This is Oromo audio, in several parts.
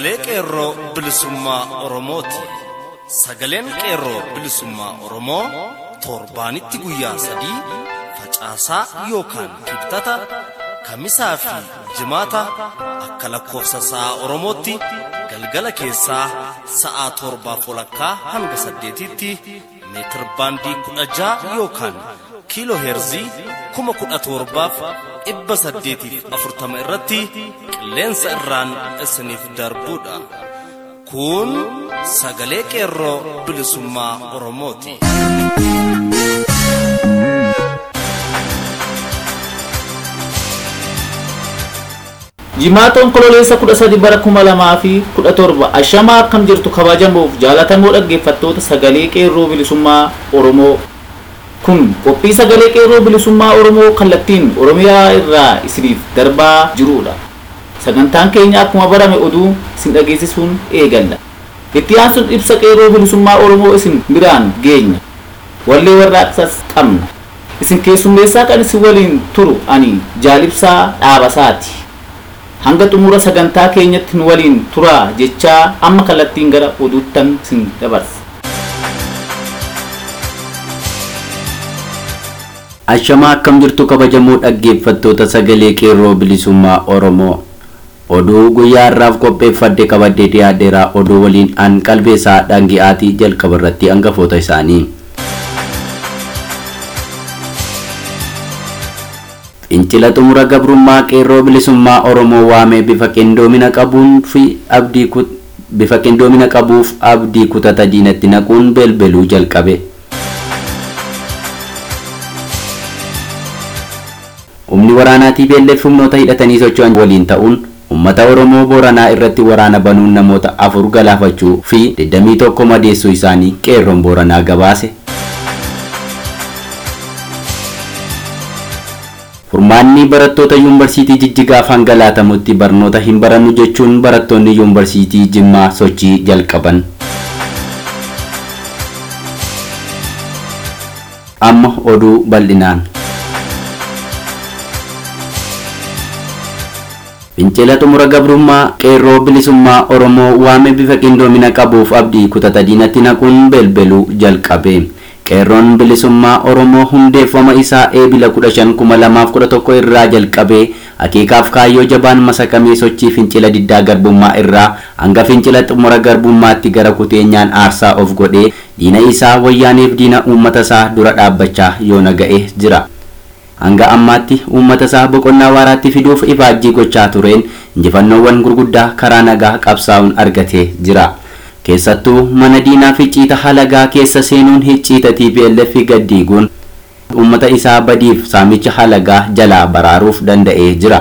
sagalee qeerroo bilisummaa Oromooti. Sagaleen qeerroo bilisummaa Oromoo torbaanitti guyyaa sadii facaasaa yookaan kibxata kamisaa fi jimaata akka lakkoofsa sa'a Oromootti galgala keessaa sa'a torbaaf walakkaa hanga saddeetitti meetir baandii kudha ja'a yookaan kiiloo heerzii kuma kudha torbaaf dhibba saddeetiif afurtama irratti qilleensa irraan isiniif darbuudha. Kun sagalee qeerroo bilisummaa Oromooti. Jimaata onkololeessa kudha sadi bara kuma lamaa fi kudha torba ashamaa akkam jirtu kabajamuuf jaalatamoo dhaggeeffattoota sagalee qeerroo bilisummaa Oromoo. Kun qophii sagalee qeerroo bilisummaa Oromoo kallattiin Oromiyaa irraa isiniif darbaa jirudha. Sagantaan keenya akkuma barame oduu isin dhageessisuun eegalla. Itti aansuun ibsa qeerroo bilisummaa Oromoo isin biraan geenya. Wallee warraaqsas qabna. Isin keessummeessaa kan isin waliin turu ani jaalibsaa dhaabasaati. hanga xumura sagantaa keenyatti nu waliin turaa jechaa amma kallattiin gara oduuttan isin dabarsa. Ashamaa akkam jirtu kabajamoo dhaggeeffattoota sagalee qeerroo bilisummaa Oromoo. Oduu guyyaa har'aaf qopheeffadde qabadde dhiyaadheeraa oduu waliin an qalbeessaa dhangi'aatii jalqaba irratti hangafoota isaanii. Fincila xumura gabrummaa qeerroo bilisummaa Oromoo waamee bifa qindoomina qabuuf abdii kutata diinatti naquun belbeluu jalqabe. Humni waraanaa TPLF humnoota hidhatanii socho'an waliin ta'uun uummata Oromoo Booranaa irratti waraana banuun namoota afur galaafachuu fi 21 madeessuu isaanii qeerroon Booranaa gabaase. Furmaanni barattoota yuunivarsiitii Jijjigaaf hangalaatamutti barnoota hin barannu jechuun barattoonni yuunivarsiitii Jimmaa sochii jalqaban. Amma oduu bal'inaan. Fincila xumura gabrummaa qeerroo bilisummaa Oromoo waame bifa qindoomina qabuuf abdii kutata diinatti naquun belbeluu jalqabe. qeerroon bilisummaa oromoo hundeeffama isaa eebila 15,2011 irraa jalqabee akeekaaf kaayyoo jabaan masakamee sochii fincila diddaa garbummaa irraa hanga fincila xumura garbummaatti gara kuteenyaan aarsaa of godhee diina isaa wayyaaneef diina uummata isaa dura dhaabbachaa yoona ga'ee jira. Hanga ammaatti uummata isaa boqonnaa waaraatti fiduuf ifaajjii gochaa tureen injifannoowwan gurguddaa karaa nagaa qabsaa'uun argatee jira. keessattuu mana diinaa fi ciita halagaa keessa seenuun hicciita TPLF gaddiiguun uummata isaa badiif saamicha halagaa jalaa baraaruuf danda'ee jira.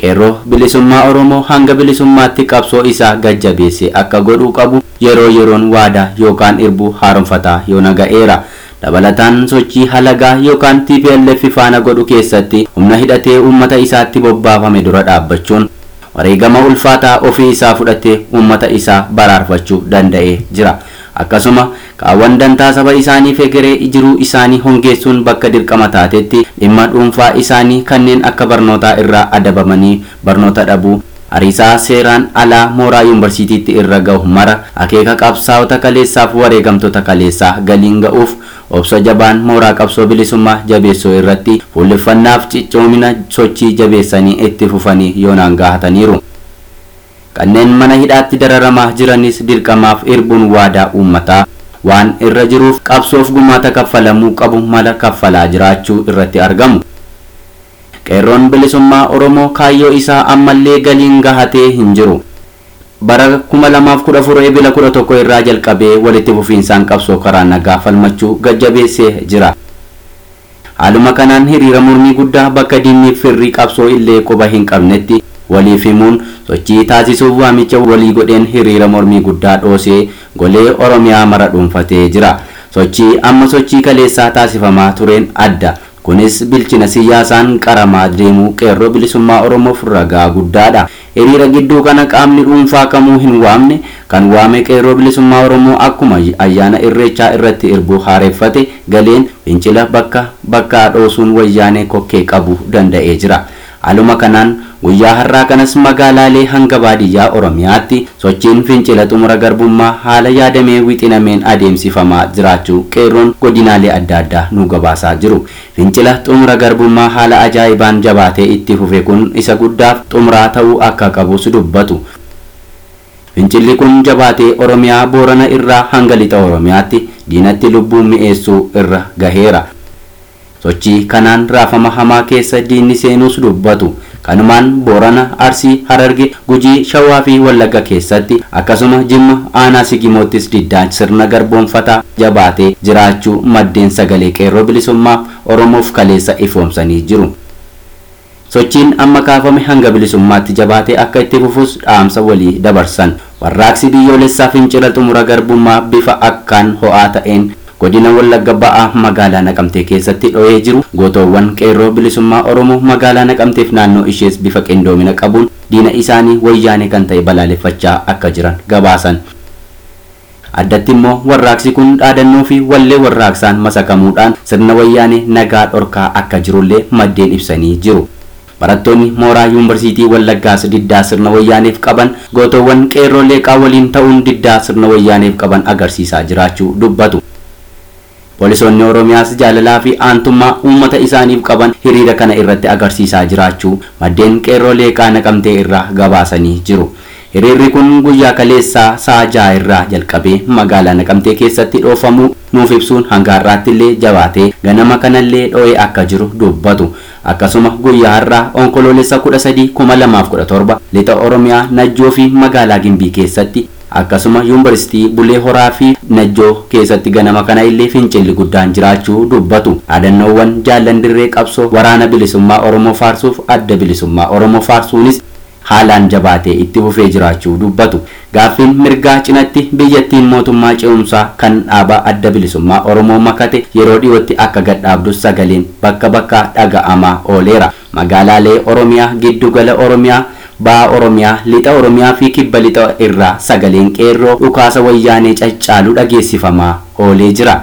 Qeerroo bilisummaa Oromoo hanga bilisummaatti qabsoo isaa gajjabeesse akka godhuu qabu yeroo yeroon waadaa yookaan irbuu haaromfataa yoona ga'eera. Dabalataan sochii halagaa yookaan TPLF faana godhu keessatti humna hidhatee uummata isaatti bobbaafame dura dhaabbachuun wareegama ulfaataa ofii isaa fudhatee uummata isaa baraarfachuu danda'ee jira. Akkasuma qaawwan dantaa saba isaanii fegeree jiruu isaanii hongeessuun bakka dirqama taatetti dhimma dhuunfaa isaanii kanneen akka barnootaa irraa adabamanii barnoota dhabuu hariisaa seeraan alaa mooraa yuunivarsiitiitti irra gahu mara akeeka qabsaa'ota kaleessaaf wareegamtoota kaleessaa galiin ga'uuf obsa jabaan mooraa qabsoo bilisummaa jabeessuu irratti fuulleffannaaf ciccoomina sochii jabeessanii itti fufanii yoonaan gahataniiru. Kanneen mana hidhaatti dararamaa jiranis dirqamaaf irbuun waadaa uummataa waan irra jiruuf qabsoof gumaata kaffalamuu qabu mala kaffalaa jiraachuu irratti argamu. Qeerroon bilisummaa Oromoo kaayyoo isaa ammallee galiin gahatee hin jiru. bara 2014 eebila 11 irraa jalqabee walitti fufiinsaan qabsoo karaa nagaa falmachuu gajjabeessee jira. Haaluma kanaan hiriira mormii guddaa bakka diinni firrii qabsoo illee quba hin qabnetti waliif himuun sochii taasisuuf waamicha walii godheen hiriira mormii guddaa dhoosee golee Oromiyaa mara dhuunfatee jira. Sochii amma sochii kaleessaa taasifamaa tureen adda. Kunis bilchina siyaasaan qaramaa deemuu qeerroo bilisummaa Oromoof ragaa guddaadha. hiriira gidduu kana qaamni dhuunfaa kamuu hin waamne kan waame qeerroo bilisummaa oromoo akkuma ayyaana irreechaa irratti irbuu haareeffate galeen fincila bakka bakkaa dhoosuun wayyaanee kokkee qabu danda'ee jira Aluma kanaan guyyaa har'aa kanas magaalaalee hanga baadiyyaa Oromiyaatti sochiin fincila xumura garbummaa haala yaadamee wixinameen adeemsifamaa jiraachuu qeerroon godinaalee adda addaa nu gabaasaa jiru. Fincila xumura garbummaa haala ajaa'ibaan jabaatee itti fufe kun isa guddaaf xumuraa ta'uu akka qabus dubbatu. Fincilli kun jabaatee Oromiyaa Boorana irraa hanga lixa Oromiyaatti diinatti lubbuu mi'eessuu irra gaheera. Sochii kanaan raafama hamaa keessa diinni seenuus dubbatu. Kanumaan Boorana, Arsii, Hararge, Gujii, Shawaa fi Wallagga keessatti akkasuma Jimma aanaa Sigimoottis diddaan sirna garboonfataa jabaatee jiraachuu maddeen sagalee qeerroo bilisummaa Oromoof kaleessa ifoomsanii jiru. Sochiin amma kaafame hanga bilisummaatti jabaatee akka itti fufus dhaamsa walii dabarsan. Warraaqsi biyyoolessaa fincila xumura garbummaa bifa akkaan ho'aa ta'een godina wallagga ba'aa magaalaa naqamtee keessatti dho'ee jiru gootoowwan qeerroo bilisummaa oromoo magaalaa naqamteef naannoo ishees bifa qindoomina qabuun diina isaanii wayyaanee kan ta'e balaaleffachaa akka jiran gabaasan. addatti immoo warraaqsi kun dhaadannoo fi wallee warraaqsaan masakamuudhaan sirna wayyaanee nagaa dhorkaa akka jirullee maddeen ibsanii jiru. barattoonni mooraa yuunivarsiitii wallaggaas diddaa sirna wayyaaneef qaban gootoowwan qeerroo leeqaa waliin ta'uun diddaa sirna wayyaaneef qaban agarsiisaa jiraachuu dubbatu. Poolisoonni Oromiyaas jaalalaa fi aantummaa uummata isaaniif qaban hiriira kana irratti agarsiisaa jiraachuu maddeen qeerroo leeqaa naqamtee irraa gabaasanii jiru. Hiriirri kun guyyaa kaleessaa sa'a ja'a irraa jalqabee magaalaa naqamtee keessatti dhoofamuu nuuf ibsuun hanga har'aatti illee jabaatee ganama kanallee dho'ee akka jiru dubbatu. Akkasuma guyyaa har'aa onkoloolessa kudha sadii kuma lamaaf kudha torba lixa Oromiyaa Najjoo fi magaalaa Gimbii keessatti akkasuma yuunivarsiitii Bulee Horaa fi Najjoo keessatti ganama kana illee fincilli guddaan jiraachuu dubbatu. Dhaadannoowwan jaallan dirree qabsoo waraana bilisummaa Oromoo faarsuuf adda bilisummaa Oromoo faarsuunis haalaan jabaatee itti fufee jiraachuu dubbatu. Gaaffiin mirgaa cinatti biyyattiin mootummaa ce'umsaa kan dhaaba adda bilisummaa Oromoo makate yeroo dhiyootti akka gadhaabdus sagaleen bakka bakka dhaga'amaa ooleera. Magaalaalee Oromiyaa giddugala Oromiyaa ba'a Oromiyaa lixa Oromiyaa fi kibba lixa irraa sagaleen qeerroo dhukaasa wayyaanee caccaalu dhageessifamaa oolee jira.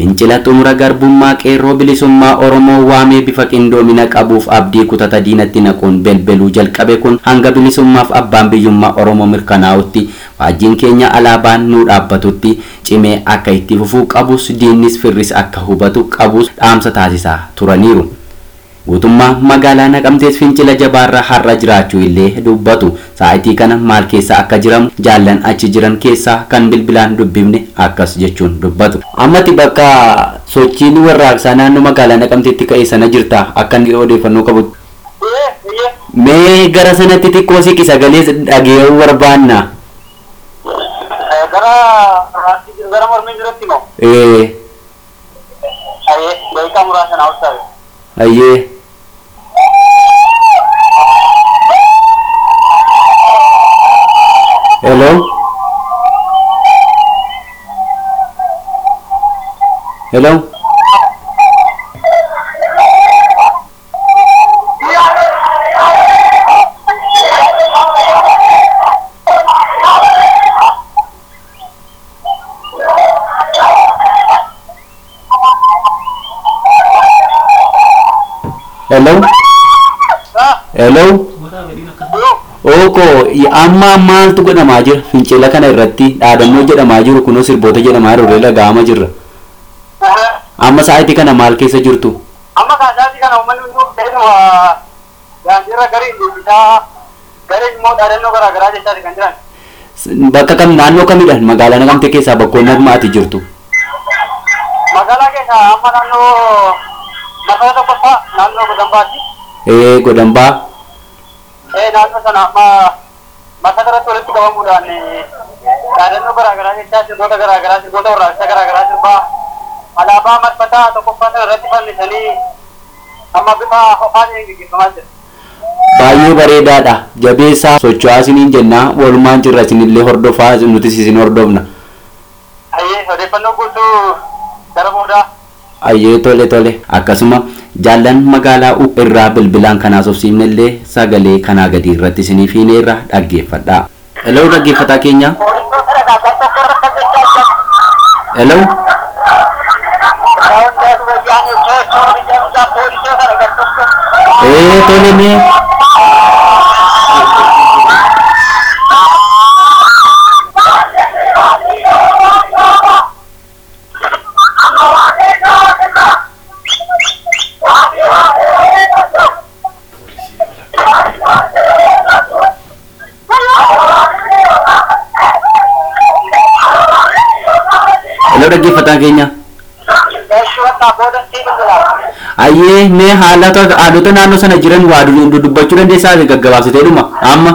Fincila xumura garbummaa qeerroo bilisummaa Oromoo waamee bifa qindoomina qabuuf abdii kutata diinatti naquun belbeluu jalqabe kun hanga bilisummaaf abbaan biyyummaa Oromoo mirkanaa'utti faajjiin keenya alaabaan nuu dhaabbatutti cimee akka itti fufuu qabus diinnis firris akka hubatu qabus dhaamsa taasisaa turaniiru. Guutummaa magaalaa naqamtees fincila jabaarra har'a jiraachuu illee dubbatu. Sa'aatii kana maal keessa akka jiramu jaallan achi jiran keessaa kan bilbilaan dubbifne akkas jechuun dubbatu. Ammati bakka sochiin warraaqsaa naannoo magaalaa naqamteetti ka'e sana jirta akka inni odeeffannoo qabu. Mee gara sanatti xiqqoo siqi sagalee dhaga'uu barbaanna. Gara gara mormii jirutti moo? Ee. Ayyee, daqiiqaa muraasa na hojjetabe. Ayyee. Hello? Hello? Hello? Oko amma maaltu godhamaa jira fincila kana irratti dhaadannoo jedhamaa jiru kunoo sirboota jedhamaa jiru dhaga'ama jirra. Amma sa'aatii kana maal keessa jirtu? Amma kaasaati kana uummanni hunduu ta'edhuma daandiirra garii dubbisaa garii immoo dhaadannoo garaa garaa jechaati kan jiran. Bakka kam naannoo kamidhaan magaalaa naqamte keessaa bakkoonni amma ati jirtu? Magaalaa keessa amma naannoo masala tokkoffaa naannoo godambaatti. Ee godambaa. Eh naannoo sana amma masala irratti walitti qabamuudhaan dhaadannoo garaa garaa jechaa sirboota garaa garaa sirboota warraaqsaa garaa garaa sirbaa alaabaa marfataa tokkoffaa sana irratti fannisanii amma bifa ho'aa ta'een gaggeeffamaa jira. Baay'ee bareedaadha. Jabeessaa socho'aa isiniin jennaa walumaan jirra isinillee hordofaa nutis isin hordofna. Ayyee odeeffannoo guutuu gara boodaa. Ayyee tole tole akkasuma jaallan magaalaa irraa bilbilaan kanaas obsiifne illee sagalee kanaa gadi irratti isiniif hiine irra dhaggeeffadha. Hello dhaggeeffataa keenya. Hello. Akka poolisii kana gartokko. ee tole mee hello dhaggeeffataa keenya Eessi ayyee mee haalata haalota naannoo sana jiran waa du- du- dubbachuu dandeessaa gaggabaabsitee dhuma amma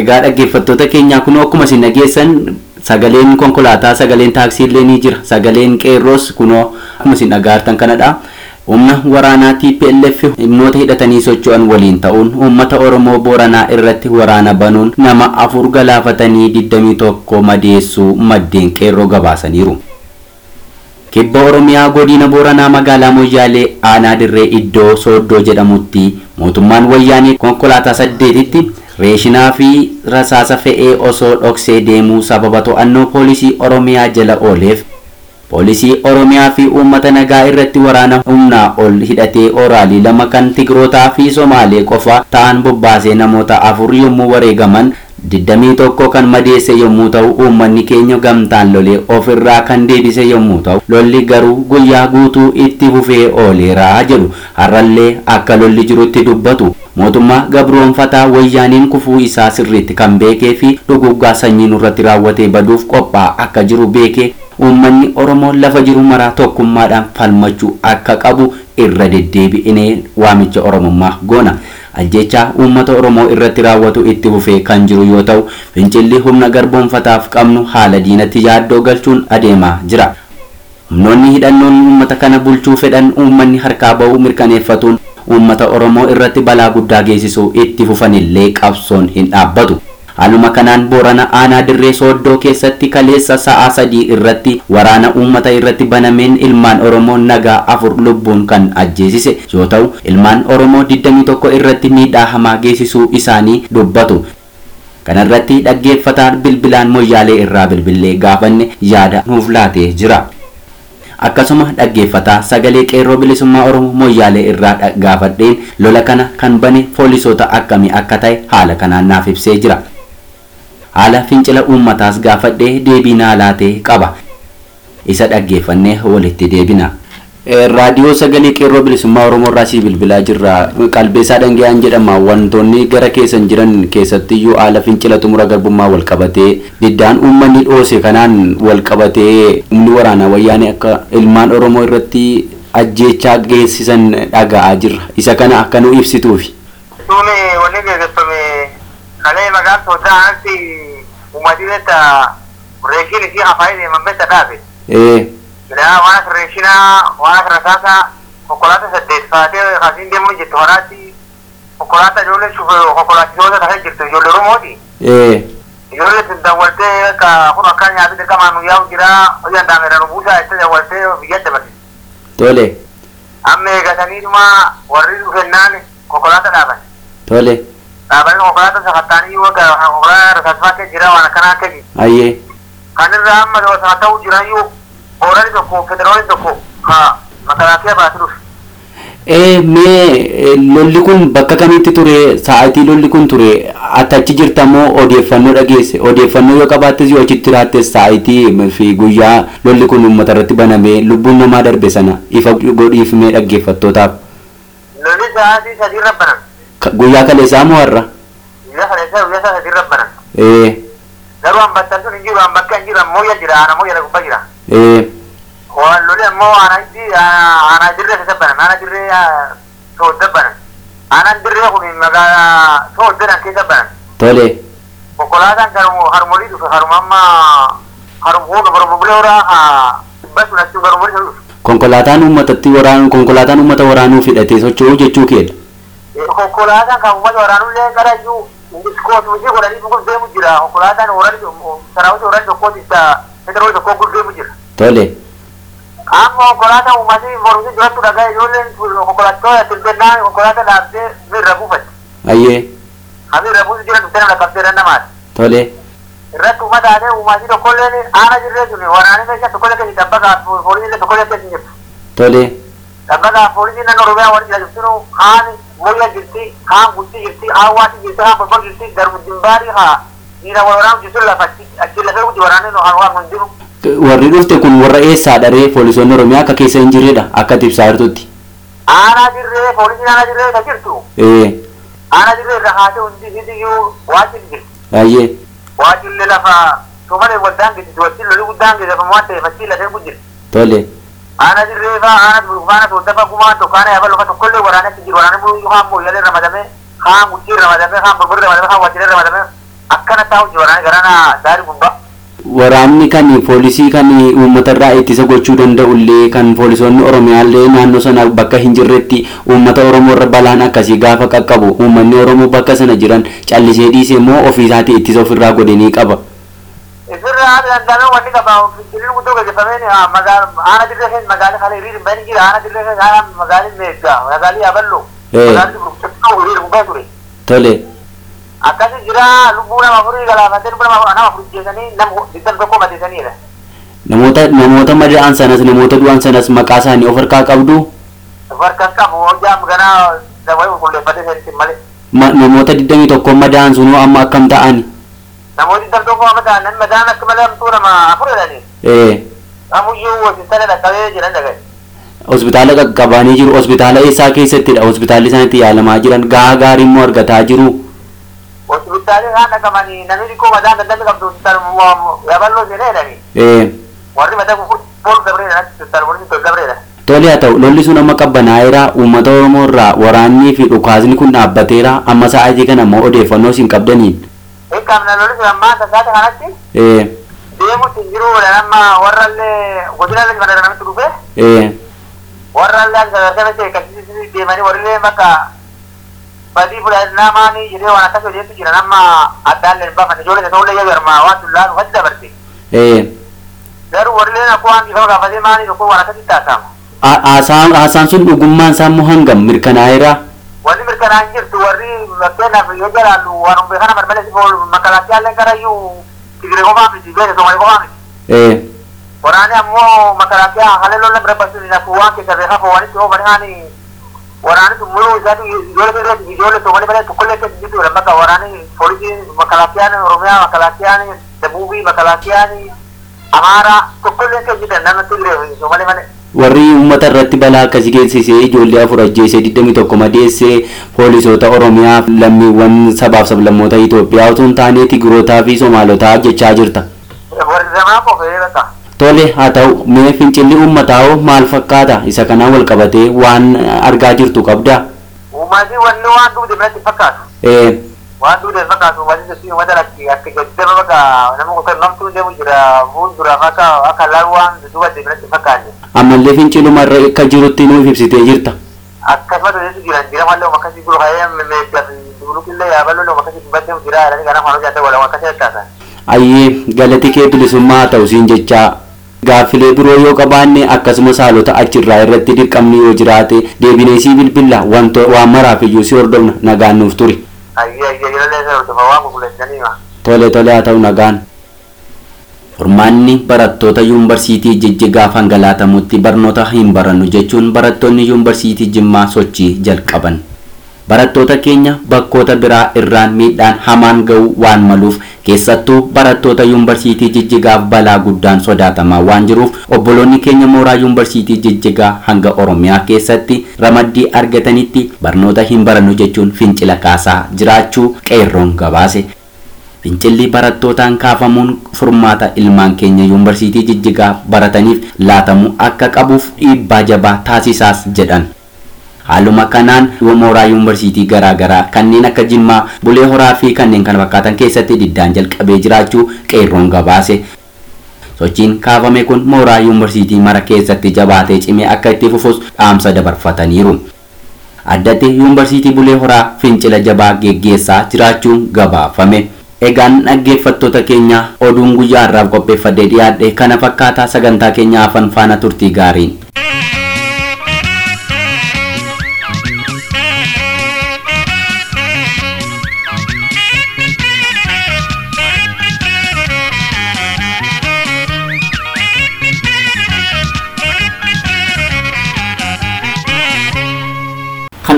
egaa dhaggeeffattoota keenyaa kun akkuma isin dhageessan sagaleen konkolaataa sagaleen taaksii illee ni jira. Sagaleen qeerroos kunoo akkuma isin dhagaartan kanadha humna waraanaa TPLF humnoota hidhatanii socho'an waliin ta'uun uummata Oromoo Booranaa irratti waraana banuun nama afur galaafatanii 21 madeessuu maddeen qeerroo gabaasaniiru. Kibba Oromiyaa godina Booranaa magaalaa Moyyaalee aanaa dirree iddoo Sooddoo jedhamutti mootummaan wayyaanee konkolaataa saddeetitti reeshinaa fi rasaasa fe'ee osoo dhoksee deemuu sababa to'annoo poolisii Oromiyaa jala ooleef poolisii Oromiyaa fi uummata nagaa irratti waraana humnaa ol hidhatee oraalii lama kan Tigrootaa fi Somaalee qofa ta'an bobbaasee namoota afur yommuu wareegaman 21 kan madeesse yommuu ta'u uummanni keenya gamtaan lolee ofirraa kan deebise yommuu ta'u lolli garuu guyyaa guutuu itti fufee ooleeraa jedhu har'allee akka lolli jirutti dubbatu. Mootummaa gabroonfataa wayyaaniin kufuu isaa sirriitti kan beekee fi dhuguggaa sanyii nurratti raawwatee baduuf qophaa akka jiru beekee uummanni oromoo lafa jiru maraa tokkummaadhaan falmachuu akka qabu irra deddeebi'inee waamicha oromummaa goona. ajjechaa uummata oromoo irratti raawwatu itti fufee kan jiru yoo ta'u fincilli humna garboonfataaf qabnu haala diinatti yaaddoo galchuun adeemaa jira. humnoonni hidhannoon uummata kana bulchuu fedhan uummanni harkaa ba'uu mirkaneeffatuun uummata oromoo irratti balaa guddaa geessisuu itti fufanillee qabsoon hin dhaabbatu. Haaluma kanaan Boorana aanaa dirree sooddoo keessatti kaleessa sa'aa sadii irratti waraana uummata irratti banameen ilmaan Oromoo nagaa afur lubbuun kan ajjeesise yoo ta'u ilmaan Oromoo 21 irratti miidhaa hamaa geessisuu isaanii dubbatu. Kana irratti dhaggeeffataan bilbilaan moyyaalee irraa bilbilee gaafanne yaada nuuf laatee jira. Akkasuma dhaggeeffataa sagalee qeerroo bilisummaa Oromoo moyyaalee irraa gaafadheen lola kana kan bane poolisoota akkamii akka ta'e haala kanaan naaf ibsee jira. Haala fincila uummataas gaafadhee deebii naa laatee qaba isa dhaggeeffannee walitti deebina. raadiyoo sagalee qeerroo bilisummaa oromoo irraa sii bilbilaa jirra qalbeessaa dhangayaan jedhama wantoonni gara keessan jiran keessattiyyuu haala fincila xumura garbummaa wal qabatee diddaan uummanni dhoose kanaan wal qabatee humni waraanaa wayyaanee akka ilmaan oromoo irratti ajjeechaa geessisan dhaga'aa jirra isa kana akka nu ibsituufi. Duuni wanni gaggeeffame kalee magaalaa Soodaanatti uummatii beekta reeshiin isii hafaayee deeman beekta dhaabe. ee Midhaan waan akka reeshinaa waan akka rasaasa konkolaataa saddeet faatee kasiin deemuu jirtu horaatti konkolaataa ijoollee konkolaachitoota tasaa jirtu ijoollee Oromooti. ee Ijoollee sun daawwaltee akka kun akka nyaata dirqamaan nu yaa'u jira hojii daameera nu buusaa itti daawwaltee biyyatti dabarse. tole Amma eegataniidhuma warri dhufennaan konkolaataa sakattaanii yoo konkolaataa rasaasfaa jira waan akkanaa akka jiru. ayyee kan irraa amma dawwataa ta'uu jirayyuu hoorani tokko federaalii tokko ka makalaakiyaa baatu dhufe. ee mee eh, lolli kun bakka kamitti ture sa'aatii lolli kun ture. Attachi jirtamoo odeeffannoo dhageesse odeeffannoo yoo qabaattes yoo achitti jiraattes sa'aatii fi guyyaa lolli kun uummata irratti banamee lubbuun namaa darbe sana ifa godhiif mee dhaggeeffattootaaf Lolli sa'aatii sadii rabbanan. Guyyaa kaleessaa moo har'a Guyyaa sadii guyyaa sadii rabbanan. ee Garuu hambattan sun hin jiru hambakka hin jiru ammoo yaa jira ana moo yaa gubbaa jira. ee Waan lolli ammoo ana dirree keessa banan ana dirree soodda banan. Ana dirree kun magaalaa soodda keessa banan. tole konkolaataan kan harmolii dhufe haruma amma harumhuun barbubulee horaa dhibba sun achi barbubulee dhufe. konkolaataan uummatatti waraanuu konkolaataan uummata waraanuu fidhatee socho'uu jechuu keedha konkolaataan kan uummata waraanullee gara iyyuu iskootu ishee godhanii dhuguuf deemu jira konkolaataan horan saraawwata horan tokkooti isa federaalii tokko gul deemu jira. tole Amma konkolaataan uummatni mormii duratti dhagaa ijoolleen konkolaattota tilbennaan konkolaataa dhaabdee miirra buufatti. ayyee Hamiirra buusu jira dhuftee nama qabdee namaati. tole irratti uummata taatee uummatii tokkolleen aana jirree ture waraanni meeshaa tokkollee keessa dabbagaa poolisiin tokkollee keessa jirtu. Tole. Dabbagaa poolisiin naannoo Oromiyaa waliin jira jirtinu haan moyya jirti haan guddii jirti haan waati jirti haan bobbor jirti darbu dimbaarii haa dhiira waraanu jirtu lafa achi lafee guddii waraanni nu haan waan jiru. Warri dhufte kun warra eessaa dharee poolisoonni Oromiyaa akka keessa hin jirredha akka tibsaa jirtutti. Aana jirree poolisiin aana jirree ka jirtu. Ee. Aana jirree irra haatee hundi hindiyyuu waajjir jirti. Baay'ee. waajjirri lafa tumalee waldaan gidi wajjin lolii guddaan waan ta'eef achii lafee gujjira. Tole. Aana dirree faa aana bulfaana sooddafa gumaa tokkaana yaaba lofa tokkollee waraanatti jiru waraanni bulu haan mooyyalee ramadame haan guddii ramadame haan burburri ramadame haan waajjiree ramadame akkana taa'u jiru waraanni garaana daarii gubbaa. Waraanni kan poolisii kan uummata irraa ittisa gochuu danda'ullee kan poolisoonni Oromiyaallee naannoo sana bakka hin jirretti uummata Oromoo irra balaan akkasii gaafa qaqqabu uummanni Oromoo bakka sana jiran callisee dhiisee immoo ofiisaatii ittisa ofirraa godhanii qaba. Danda'amee wanni qaba finciliin guddoo gaggeeffameen aana dirree keessa magaalaa kalee hiriir hin bahin jira aana dirree keessa aana magaalii meeggaa magaalii yaballoo magaalii burbuqqoo hiriir gubbaa ture. Tole. akkasi jira lubbuu nama afurii galaafatee lubbuu nama nama afurii jeesanii nama digdam tokko madeessaniidha. Namoota namoota madaa'an sanas namoota du'an sanas maqaa isaanii of harkaa qabdu Farkan qabu hojjaa ganaa dabalii qulqulleeffatee sanitti malee. Ma- namoota 21 madaa'an sunuu amma akkam ta'ani. Namoonni amma ta'an madaan akka malee hamtuu nama afur jedhanii. Ee. Amuyyuu hospitaala dhaqqabee jiran dhagaye. Hospitaala qaqqabanii jiru. Hospitaala eessaa keessattidha? Hospitaalli isaan itti yaalamaa jiran gahaa gaarii immoo argataa jiru. Hospitaalli isaan dhaqamanii namni xiqqoo madaan dandammi qabdu hospitaala yaballoo seenee jedhanii. Warri madaa boolu dabreedha hospitaala warri tol dabreedha. Tole haa ta'u lolli sun amma qabbanaa'eera uummata Oromoo irraa waraannii fi dhukaasni kun dhaabbateera amma sa'aatii kana immoo odeeffannoo isin qabdaniin. Eegamna lolli sun ammaa tasaate kanatti Ee. deemutti hin jiru amma warrallee godinallee mana namitti dhufee Ee. warrallee akka sadarkaa akkasitti deemanii warrillee bakka badii fudhannamaanii jedhee waan akkas hojjetu jiran amma addaan leen baafan ijoollee ta'ullee yoo garmaa waan tullaan ufatti dabarte garuu warrilleen akkoo waan bifa gaafatee maanii tokko waan akkasitti taasifama. Ha- Haasaan sun dhugummaan immoo hangam mirkanaa'eera. Wanni mirkanaan jirtu warri fakkeenyaaf yoo jalaallu waan hundee kana marmalee si oolu makalaatiyaallee garayyuu Tigiree qofaa miti beekne Somalee qofaa miti. Ee. Waraanni ammoo makalaatiyaa haala lola bira basuun akka waan keessa beekaa foowwanitti oofanii haani waraanni sun muluu isaatu ijoollee birreetti ijoollee Somalee malee tokkollee keessa jirtudha bakka waraanni poolisiin makalaatiyaan Oromiyaa makalaatiyaan Dabuubii makalaatiyaan Amaaraa tokkollee keessa jirtan naannoo Tigiree Somalee malee. Warri uummata irratti balaa akkasii geessisee ijoollee afur ajjeesee 21 madeessee poolisoota oromiyaa lammiiwwan sabaaf sablammoota Itoophiyaa otoo hin taane Tigirootaa fi Somaalotaa jechaa jirta. Tole haa ta'u mee fincilli uummataa hoo maal fakkaata isa kanaan wal qabatee waan argaa jirtu qabdaa? Uummatni wanni waan duude biratti fakkaatu. Waan duudee fakkaatu uummatni sochii uummata lakki akka gaddaba bakka nama kutan namtuu deemu jira fuulduraaf akka akka laal waan duuba deebiratti fakkaanne. ammallee finciluma irra akka jirutti nuuf ibsitee jirta. akkasuma ta'etu jiran jira mallee uma akkasii gulu hayee meeshaa fi dubluqillee yaabaloo uma akkasii dubbattee jira jedhanii kana afaan hojjaa wala akkasii akkaasan. Ayyee galati kee bilisummaa ta'u siin jechaa gaaffilee biroo yoo qabaanne akkasumas haalota achirraa irratti dirqamni yoo jiraate deebinee sii bilbilla waan maraaf iyyuu si hordofna nagaan nuuf turi. Ayyee ayyee yeroo isa hordofa waan qulqulleessanii ma. Tole tole haa ta'u nagaan. Furmaanni barattoota yuunivarsiitii Jijjigaa fangalaatamutti barnoota hin barannu jechuun barattoonni yuunivarsiitii Jimmaa sochii jalqaban. Barattoota keenya bakkoota biraa irraan miidhaan hamaan ga'uu waan maluuf keessattuu barattoota yuunivarsiitii Jijjigaaf balaa guddaan sodaatamaa waan jiruuf obboloonni keenya mooraa yuunivarsiitii Jijjigaa hanga Oromiyaa keessatti ramaddii argatanitti barnoota hin barannu jechuun fincila kaasaa jiraachuu qeerroon gabaase. Fincilli barattootaan kaafamuun furmaata ilmaan keenya yuunivarsiitii Jijjigaa barataniif laatamuu akka qabuuf dhiibbaa jabaa taasisaas jedhan. Haaluma kanaan mooraa yuunivarsiitii garaagaraa kanneen akka Jimmaa, Bulee Horaa fi kanneen kana fakkaatan keessatti diddaan jalqabee jiraachuu qeerroon gabaase. Sochiin kaafame kun mooraa yuunivarsiitii mara keessatti jabaatee cimee akka itti fufus dhaamsa dabarfataniiru. Addatti yuunivarsiitii Bulee Horaa fincila jabaa geggeessaa jiraachuun gabaafame. Egaan dhaggeeffattoota keenya oduun guyyaa har'aaf qopheeffadhee dhiyaadhe kana fakkaataa sagantaa keenya afan faana turtii gaariin.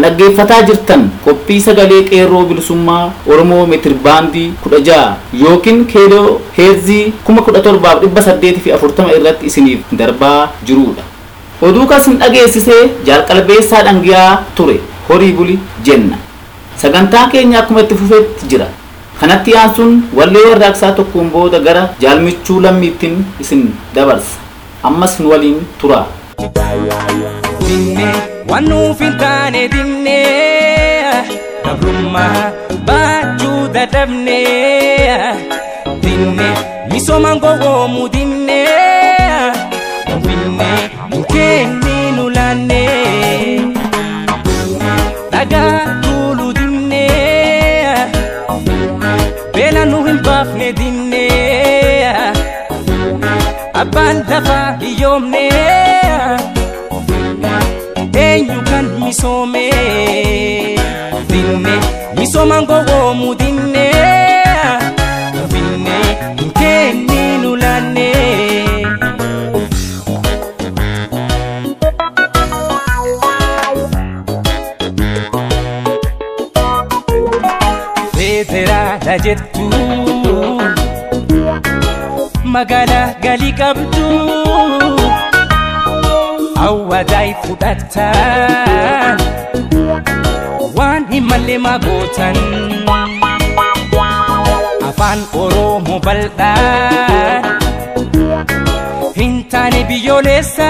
Dhaggeeffataa jirtan qophii sagalee qeerroo bilisummaa oromoo meetir baandii kudha ja'a yookiin keeloo heerzii kuma kudha torbaaf dhibba saddeetii fi afurtama irratti isiniif darbaa jirudha. Oduu kan isin dhageessisee jaalqalbeessaa dhangiyaa ture horii buli jenna. Sagantaa keenya akkuma itti fufetti jira. Kanatti aansuun wallee warraaqsaa tokkoon booda gara jaalmichuu lammiittiin isin dabarsa. Ammas nu waliin turaa. Waan nuuf hin taane dinne gabrummaa baachuu dadhabne dinne misoomaan gowwoomu dinne finne keenni nu laanne dhagaa tuulu dinne beela nu hin baafne dinne. Abbaan lafaa hiyyoomne kan misoome dinne misoomaan gowwoomu dinne. Finne keenni nu laanne federaala jettu magaalaa galii qabdu awwaadaay fudhattan waan hin malle magootan afaan oromoo bal'aa hin taane biyyoolessa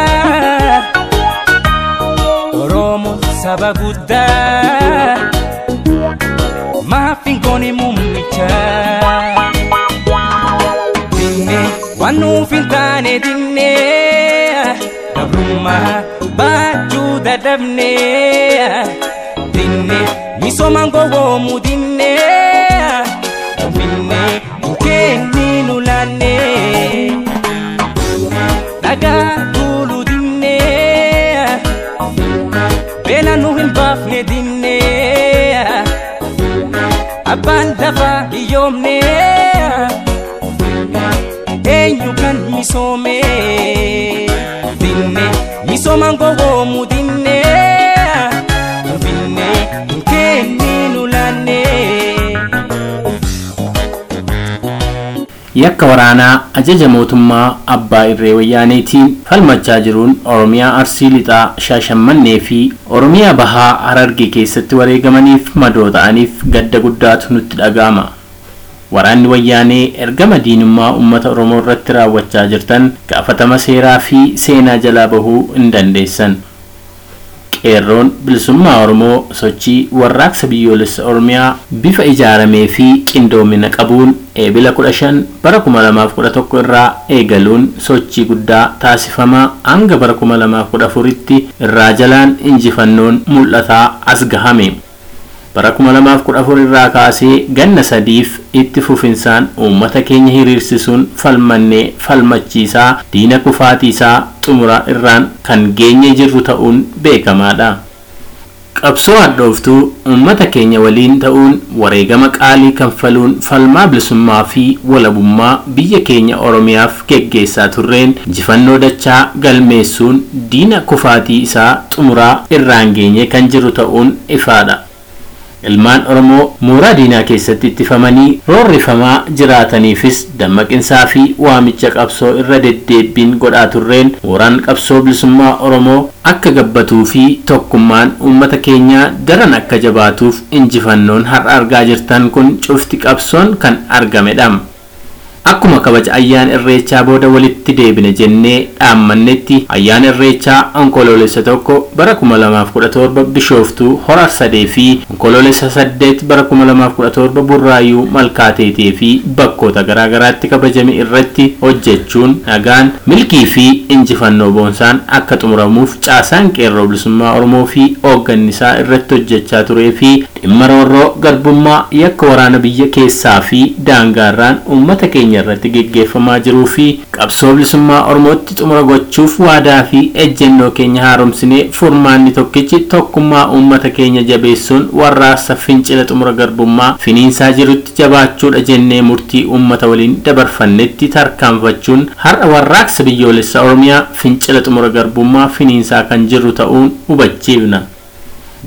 oromoo saba guddaa maaf hin goone mummicha dinne waan nuuf hin taane dinne gabrummaa baachuu dadhabne dinne misoomaan gowwoomu dinne finne keenni nu laanne dhagaa tuulu dinne beela nu hin baafne dinne abbaan lafaa hiyyoomne eenyu kan misoome dinne misoomaan gowwoomu dinne finne keenni nu laanne yakka waraanaa ajaja mootummaa abbaa irree wayyaaneetiin falmachaa jiruun oromiyaa arsii lixaa shaashammannee fi oromiyaa bahaa harargee keessatti wareegamaniif madoo ta'aniif gadda guddaatu nutti dhaga'ama waraanni wayyaanee ergama diinummaa uummata oromoo irratti raawwachaa jirtan gaafatama seeraa fi seenaa jalaa bahuu hin dandeessan. Qeerroon bilisummaa oromoo sochii warraaqsa biyyoolessa oromiyaa bifa ijaaramee fi qindoomina qabuun eebila 15 bara 2011 irraa eegaluun sochii guddaa taasifamaa hanga bara 2014 tti irraa jalaan injifannoon mul'ataa as gahame bara 2014 irraa kaasee ganna sadiif itti fufinsaan uummata keenya hiriirsisuun falmannee falmachiisaa diina kufaatiisaa xumura irraan kan geenye jirru ta'uun beekamaadha. qabsoo hadhooftuu uummata keenya waliin ta'uun wareegama qaalii kanfaluun falmaa bilisummaa fi walabummaa biyya keenya oromiyaaf geggeessaa turreen injifannoo dachaa galmeessuun diina kufaatii isaa xumuraa irraan geenye kan jiru ta'uun ifaadha. Ilmaan oromoo mooraa diinaa keessatti ittifamanii roorrifamaa jiraataniifis dammaqinsaa fi waamicha qabsoo irra deddeebbiin godhaa turreen mooraan qabsoo bilisummaa oromoo akka gabbatuu fi tokkummaan uummata keenyaa daran akka jabaatuuf injifannoon har'a argaa jirtan kun cufti qabsoon kan argamedha. Akkuma kabaja ayyaana irreechaa booda walitti deebina jennee dhaammannetti ayyaana irreechaa onkoloolessa tokko bara 2017 bishooftuu horar sadee fi onkoloolessa saddeet bara 2017 burraayuu malkaateetee fi bakkoota garaagaraatti kabajame irratti hojjechuun nagaan milkii fi injifannoo boonsaan akka xumuramuuf caasaan qeerroo bilisummaa oromoo fi hooggannisaa irratti hojjechaa turee fi dhimma roorroo garbummaa yakka waraana biyya keessaa fi daangaarraan uummata keenya irratti geggeeffamaa jiruu fi qabsoo bilisummaa oromootti xumura gochuuf waadaa fi ejjennoo keenya haaromsinee furmaanni tokkichi tokkummaa uummata keenya jabeessuun warraaqsa fincila xumura garbummaa finiinsaa jirutti jabaachuudha jennee murtii uummata waliin dabarfannetti tarkaanfachuun har'a warraaqsa biyyoolessa oromiyaa fincila xumura garbummaa finiinsaa kan jirru ta'uun hubachiifna.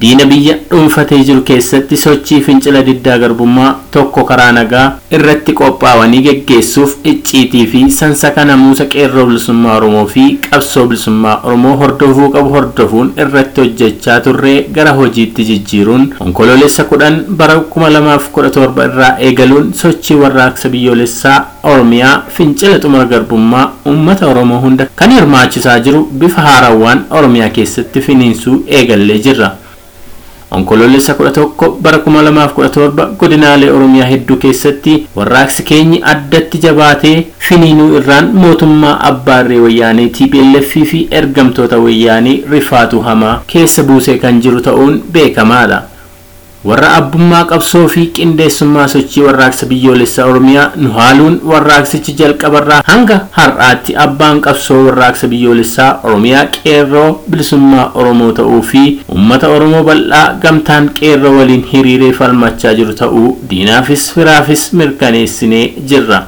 Diina biyya dhuunfatee jiru keessatti sochii fincila diddaa garbummaa tokko karaa nagaa irratti qophaa'anii geggeessuuf icciitii fi sansaka namuusa qeerroo bilisummaa oromoo fi qabsoo bilisummaa oromoo hordofuu qabu hordofuun irratti hojjechaa turree gara hojiitti jijjiiruun onkoloolessa kudhan bara kuma lamaaf kudha torba irraa eegaluun sochii warraaqsa biyyoolessaa oromiyaa fincila xumura garbummaa uummata oromoo hunda kan hirmaachisaa jiru bifa haarawaan oromiyaa keessatti finiinsuu eegallee jirra. Onkoloolessa kudha tokko bara kuma lamaaf kudha torba godinaalee oromiyaa hedduu keessatti warraaqsi keenyi addatti jabaatee finiinuu irraan mootummaa abbaarree wayyaanee TPLF fi ergamtoota wayyaanee rifaatu hamaa keessa buusee kan jiru ta'uun beekamaadha. Warra abbummaa qabsoo fi qindeessummaa sochii warraaqsa biyyoolessaa oromiyaa nu haaluun warraaqsichi jalqabarraa hanga har'aatti abbaan qabsoo warraaqsa biyyoolessaa oromiyaa qeerroo bilisummaa oromoo ta'uu fi uummata oromoo bal'aa gamtaan qeerroo waliin hiriiree falmachaa jiru ta'uu diinaafis firaafis mirkaneessinee jirra.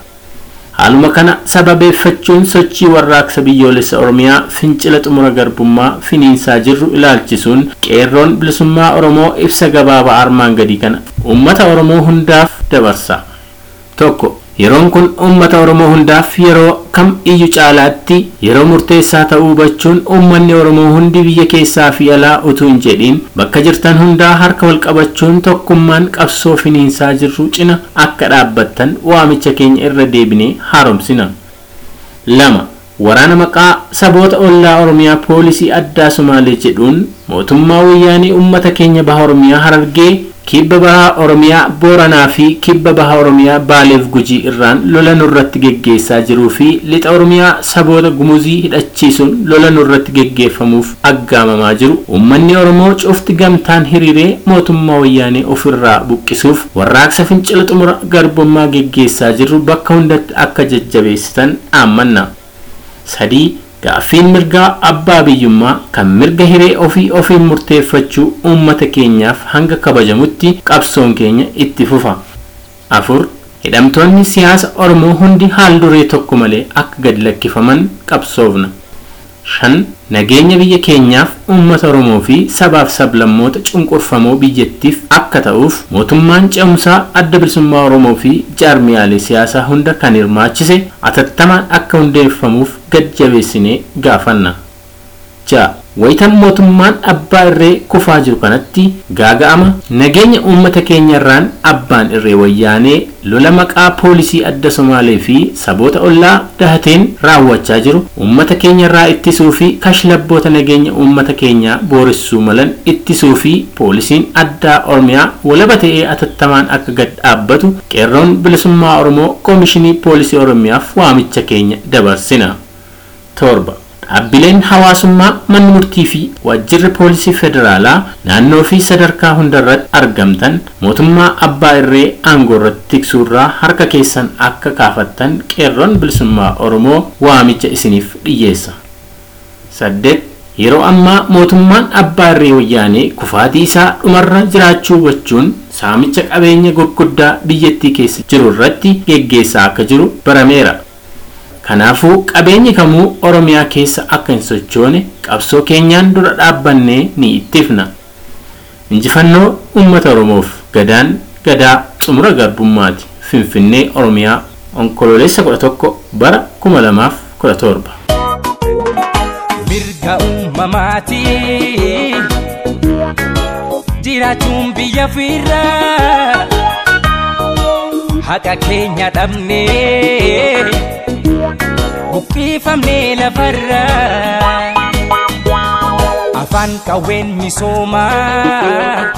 Haaluma kana sababeeffachuun sochii warraaqsa biyyoolessa oromiyaa fincila xumura garbummaa finiinsaa jirru ilaalchisuun qeerroon bilisummaa oromoo ibsa gabaabaa armaan gadii kana ummata oromoo hundaaf dabarsa. Tokko yeroon kun ummata oromoo hundaaf yeroo kam iyyu caalaatti yeroo murteessaa ta'uu hubachuun uummanni oromoo hundi biyya keessaa fi alaa utuu hin jedhiin bakka jirtan hundaa harka wal qabachuun tokkummaan qabsoo finiinsaa jirru cina akka dhaabbattan waamicha keenya irra deebinee haaromsina. lama waraana maqaa saboota ollaa oromiyaa poolisii addaa sumaalee jedhuun mootummaa wayyaanii uummata keenya baha oromiyaa harargee kibba bahaa oromiyaa booranaa fi kibba bahaa oromiyaa baaleef gujii irraan lola nurratti geggeessaa jiruu fi lixa oromiyaa saboota gumuzii hidhachiisuun lola nurratti geggeeffamuuf aggaamamaa jiru. Uummanni oromoo cufti gamtaan hiriiree mootummaa wayyaanee ofirraa buqqisuuf warraaqsa fincila xumura garbummaa geggeessaa jirru bakka hundatti akka jajjabeessitan dhaammanna sadii gaaffiin mirgaa abbaa biyyummaa kan mirga hiree ofii ofiin murteeffachuu uummata keenyaaf hanga kabajamutti qabsoon keenya itti fufa. Afur hidhamtoonni siyaasa oromoo hundi haal duree tokko malee akka gad lakkifaman qabsoofna. Shan nageenya biyya keenyaaf uummata oromoo fi sabaaf sablammoota cunqurfamoo biyyattiif akka ta'uuf mootummaan ce'umsaa adda bilisummaa oromoo fi jaarmiyaalee siyaasaa hunda kan hirmaachise atattamaan akka hundeeffamuuf gad jabeessinee gaafanna. Ja'a wayitan mootummaan abbaa irree kufaa jiru kanatti gaaga'ama. Nageenya uummata keenya irraan abbaan irree wayyaanee lola maqaa poolisii adda somaalee fi saboota ollaa dahateen raawwachaa jiru. Uummata keenya irraa ittisuu fi kashlabboota nageenya uummata keenyaa booressuu malan ittisuu fi poolisiin addaa oromiyaa walaba ta'ee atattamaan akka gad dhaabbatu qeerroon bilisummaa oromoo koomishinii poolisii oromiyaaf waamicha keenya dabarsina. Torba dhaabbileen hawaasummaa manni murtii fi waajjirri poolisii federaalaa naannoo fi sadarkaa hundarratti argamtan mootummaa abbaa irree aangoo irratti tiksuurraa harka keessan akka kaafattan qeerroon bilisummaa oromoo waamicha isiniif dhiyyeessa. yeroo ammaa mootummaan abbaa irree wayyaanee kufaatii isaa dhumarra jiraachuu hubachuun saamicha qabeenya gurguddaa biyyattii keessa jiru irratti geggeessaa akka jiru barameera. Kanaafuu qabeenyi kamuu oromiyaa keessa akka hin sochoone qabsoo keenyaan dura dhaabbannee ni ittifna. Injifannoo uummata oromoof gadaan gadaa xumura garbummaati. Finfinnee oromiyaa onkololeessa 11 bara 2017 mirga uumamaati. Jiraachuun biyya fiirraa haqa keenya dhabnee buqqifamnee lafarraa afaan qawween misoomaa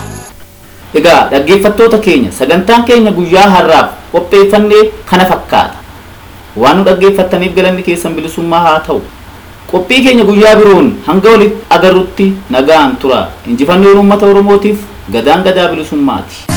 Egaa dhaggeeffattoota keenya sagantaan keenya guyyaa har'aaf qopheeffannee kana fakkaata. Waan nu dhaggeeffattaniif galanni keessan bilisummaa haa ta'u. Qophii keenya guyyaa biroon hanga walitti agarrutti nagaan tura. Injifannoo uummata Oromootiif gadaan gadaa bilisummaati.